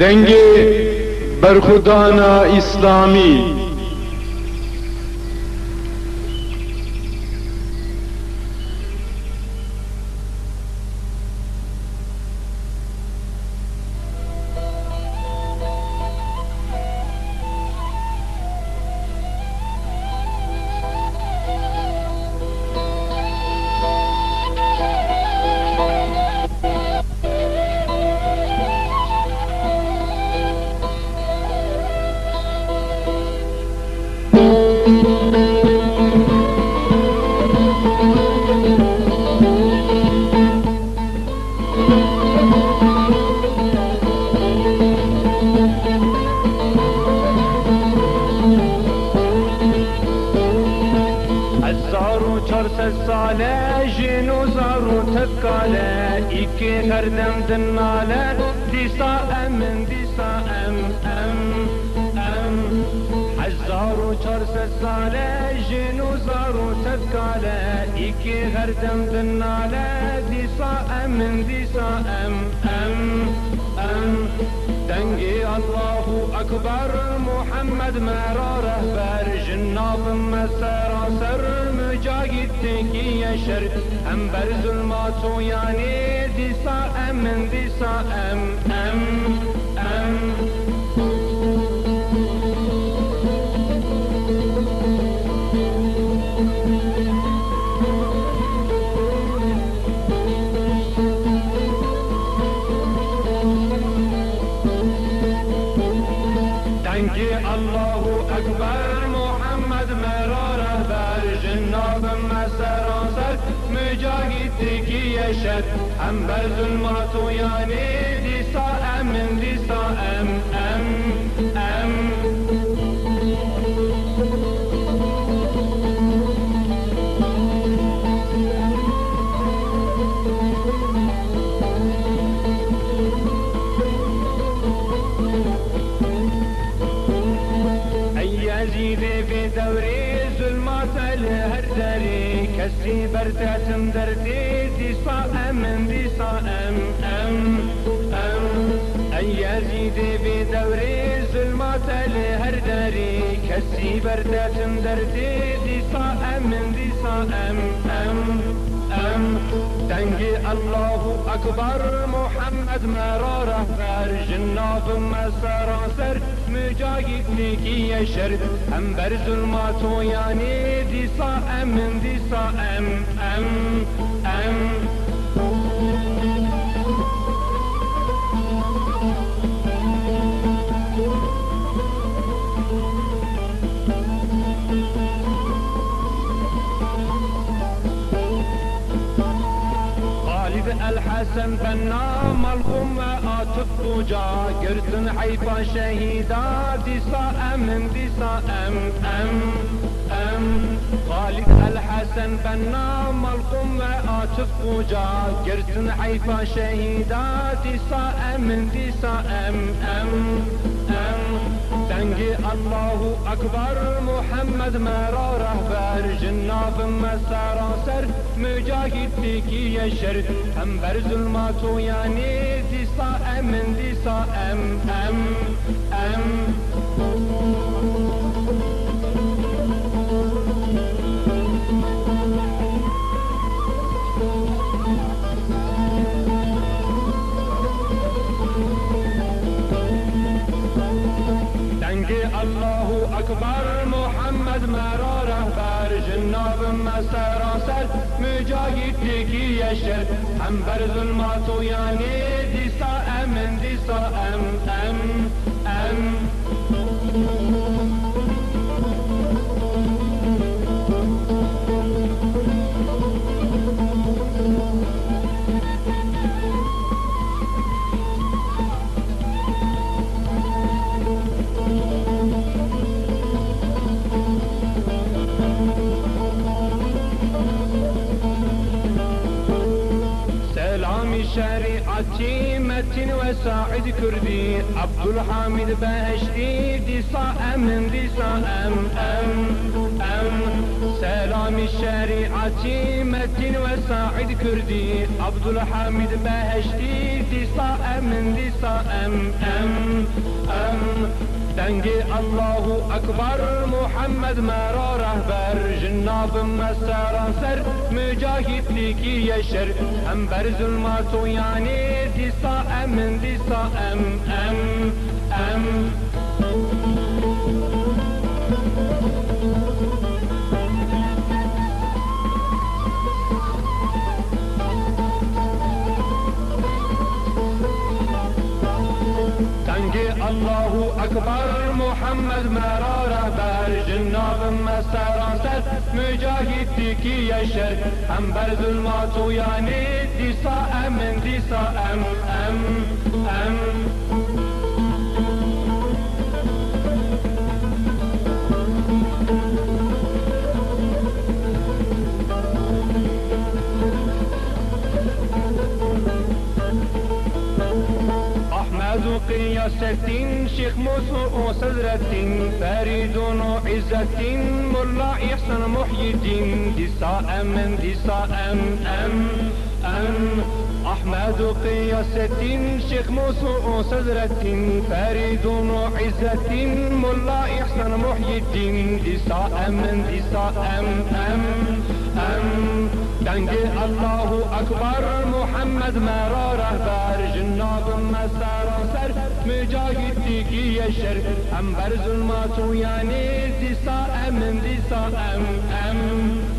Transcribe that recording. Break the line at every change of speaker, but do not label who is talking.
دنگ برخودانا اسلامی
هزار و چهارصد ساله جن و زار و تفکاله ایکی هردم دناله دیسا امن دیسا ام ام ام هزار و چهارصد ساله جن و زار و تفکاله ایکی هردم دناله دیسا امن دیسا ام ام ام دنگی الله اکبر محمد مرا رهبر nazım seraser mücahittin ki yeşer. Em ber zulmat o yani disa em disa em em em. Dengi Allahu Ekber مرا رهبر جناب مسراسر مجاهد تکی یشد هم بر ظلمات و یعنی دیسا امن دیسا درتي برتاتم درتي ديسا أمن ديسا أم أم أم. أي يزيدي بدوري ظلمات لهر داري كسي برتاتم درتي ديسا أمن ديسا أم أم, أم. دنگی الله اکبر محمد مرا رهبر جناب مسراسر مجاهد نیکی شر هم بر ظلمات و یعنی دیسا امن دیسا ام ام ام الحسن بنا ملغوم عاطف بوجا قرتن حيفا شهيدا ديسا امن ديسا ام ام ام خالد الحسن بنا ملغوم عاطف بوجا قرتن حيفا شهيدا ديسا امن ديسا ام ام ام دنگی الله اکبر محمد مرا رهبر جناب مسراسر مجاهد تکی یشر هم بر ظلمات و یعنی دیسا امن دیسا ام ام ام الله اکبر محمد مرا رهبر جناب مسراسر مجاهد تکی یشر هم بر ظلمات و یعنی شريعتي متن وساعد كردي عبد الحميد باشري دي صا من دي صا ام ام ام سلام الشريعتي متن وساعد كردي عبد الحميد باشري دي صا من دي صا ام ام ام Dengi Allahu Ekber Muhammed mera rehber. Jinnabım mesera ser Mücahitliki yeşer. Hem ber zulmatu yani Disa em disa em em em أكبر محمد مرارة بر جناب مستران سر مجاهد تيكي شر هم بر ظلمات و یعنی دیسا أم دیسا ام أم أم, أم. موسو صدرة فريد عزة. ملا إحسان محي الدين دساء من دساء. أم أم أم. أحمد قياسة شيخ موسو صدرة فريد عزة. ملا إحسان محي الدين دساء من دساء. أم أم أم. Dengi Allahu Ekber Muhammed mera rehber Cinnabım mesara ser Mücahittiki yeşer. Hem ber zulmatu yani Disa emin disa em em